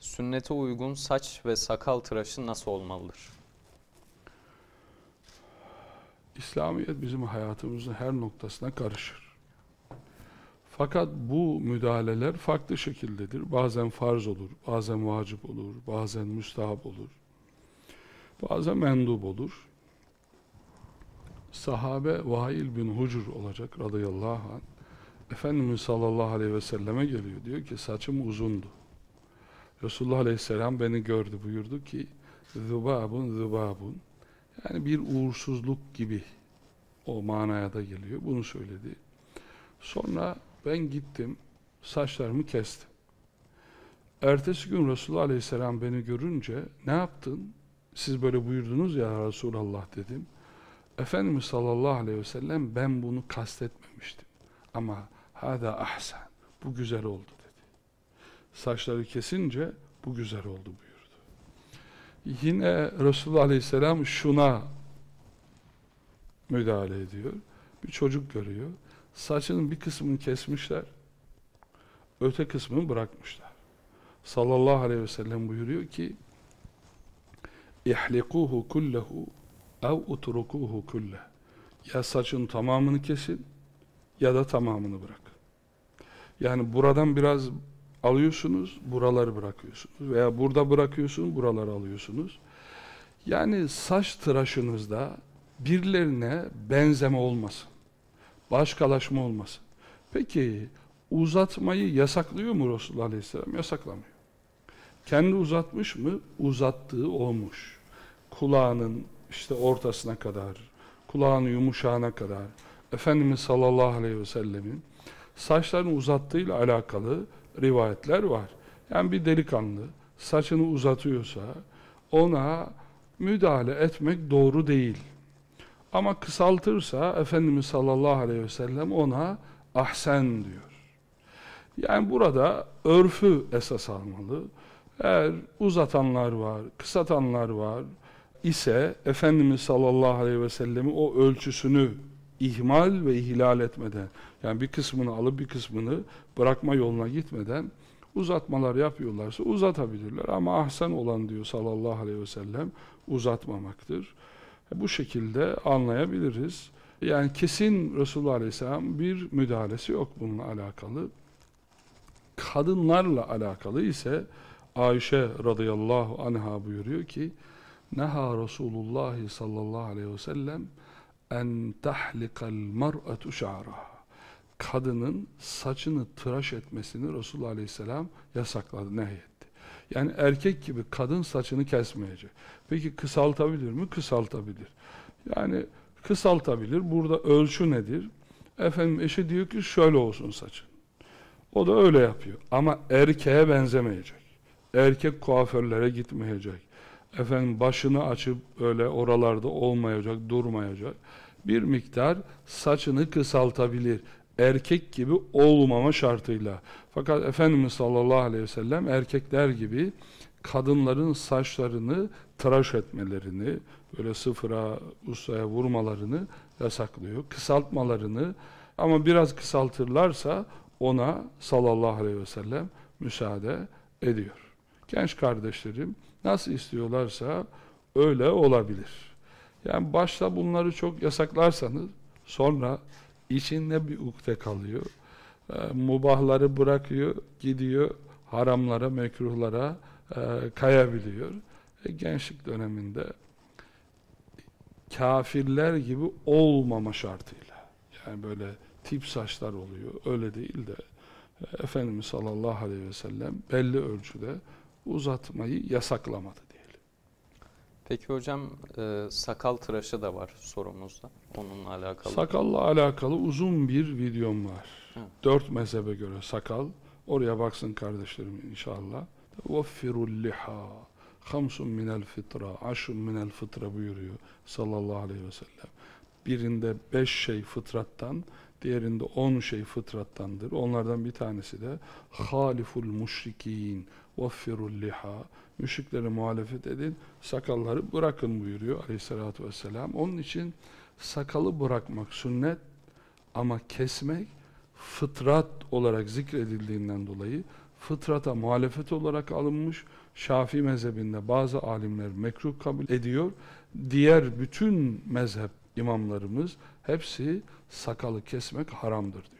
Sünnete uygun saç ve sakal tıraşı nasıl olmalıdır? İslamiyet bizim hayatımızın her noktasına karışır. Fakat bu müdahaleler farklı şekildedir. Bazen farz olur, bazen vacip olur, bazen müstahap olur. Bazen mendub olur. Sahabe Vail bin Hucur olacak radıyallahu anh. Efendimiz sallallahu aleyhi ve selleme geliyor. Diyor ki saçım uzundu. Resulullah aleyhisselam beni gördü buyurdu ki zübabun zübabun yani bir uğursuzluk gibi o manaya da geliyor. Bunu söyledi. Sonra ben gittim saçlarımı kestim. Ertesi gün Resulullah aleyhisselam beni görünce ne yaptın? Siz böyle buyurdunuz ya Resulallah dedim. Efendimiz sallallahu aleyhi ve sellem ben bunu kastetmemiştim. Ama hada ahsen. Bu güzel oldu. Saçları kesince bu güzel oldu buyurdu. Yine Resulullah aleyhisselam şuna müdahale ediyor. Bir çocuk görüyor. Saçının bir kısmını kesmişler. Öte kısmını bırakmışlar. Sallallahu aleyhi ve sellem buyuruyor ki İhlikuhu kullehu ev utrukuhu kulle. Ya saçın tamamını kesin ya da tamamını bırak. Yani buradan biraz alıyorsunuz, buraları bırakıyorsunuz. Veya burada bırakıyorsunuz, buraları alıyorsunuz. Yani saç tıraşınızda birilerine benzeme olmasın. Başkalaşma olmasın. Peki uzatmayı yasaklıyor mu Resulullah Aleyhisselam? Yasaklamıyor. Kendi uzatmış mı? Uzattığı olmuş. Kulağının işte ortasına kadar, kulağının yumuşağına kadar Efendimiz sallallahu aleyhi ve sellemin saçlarını uzattığıyla alakalı rivayetler var. Yani bir delikanlı saçını uzatıyorsa ona müdahale etmek doğru değil. Ama kısaltırsa Efendimiz sallallahu aleyhi ve sellem ona ahsen diyor. Yani burada örfü esas almalı. Eğer uzatanlar var, kısatanlar var ise Efendimiz sallallahu aleyhi ve sellemi o ölçüsünü ihmal ve ihlal etmeden yani bir kısmını alıp bir kısmını bırakma yoluna gitmeden uzatmalar yapıyorlarsa uzatabilirler ama ahsen olan diyor sallallahu aleyhi ve sellem uzatmamaktır. Bu şekilde anlayabiliriz. Yani kesin Resulullah Aleyhisselam bir müdahalesi yok bununla alakalı. Kadınlarla alakalı ise Ayşe radıyallahu anha buyuruyor ki Neha Resulullah sallallahu aleyhi ve sellem en tahlikal mar'atu şa'raha kadının saçını tıraş etmesini Resulullah Aleyhisselam yasakladı, nehyetti. Yani erkek gibi kadın saçını kesmeyecek. Peki kısaltabilir mi? Kısaltabilir. Yani kısaltabilir. Burada ölçü nedir? Efendim eşi diyor ki şöyle olsun saçın. O da öyle yapıyor. Ama erkeğe benzemeyecek. Erkek kuaförlere gitmeyecek. Efendim başını açıp öyle oralarda olmayacak, durmayacak. Bir miktar saçını kısaltabilir erkek gibi olmama şartıyla. Fakat Efendimiz sallallahu aleyhi ve sellem erkekler gibi kadınların saçlarını tıraş etmelerini, böyle sıfıra, ustaya vurmalarını yasaklıyor. Kısaltmalarını ama biraz kısaltırlarsa ona sallallahu aleyhi ve sellem müsaade ediyor. Genç kardeşlerim nasıl istiyorlarsa öyle olabilir. Yani başta bunları çok yasaklarsanız sonra içinde bir ukde kalıyor. E, mubahları bırakıyor, gidiyor haramlara, mekruhlara e, kayabiliyor. E, gençlik döneminde kafirler gibi olmama şartıyla. Yani böyle tip saçlar oluyor. Öyle değil de e, Efendimiz sallallahu aleyhi ve sellem belli ölçüde uzatmayı yasaklamadı. Peki hocam e, sakal tıraşı da var sorumuzda. Onunla alakalı. Sakalla alakalı uzun bir videom var. Hı. Dört mezhebe göre sakal. Oraya baksın kardeşlerim inşallah. Vaffirul liha. Hamsun minel fitra. Aşun minel fıtra buyuruyor sallallahu aleyhi ve sellem. Birinde beş şey fıtrattan, diğerinde on şey fıtrattandır. Onlardan bir tanesi de haliful müşrikin vaffirul liha müşriklere muhalefet edin sakalları bırakın buyuruyor aleyhissalatü vesselam. Onun için sakalı bırakmak sünnet ama kesmek fıtrat olarak zikredildiğinden dolayı fıtrata muhalefet olarak alınmış. Şafii mezhebinde bazı alimler mekruh kabul ediyor. Diğer bütün mezhep imamlarımız hepsi sakalı kesmek haramdır diyor.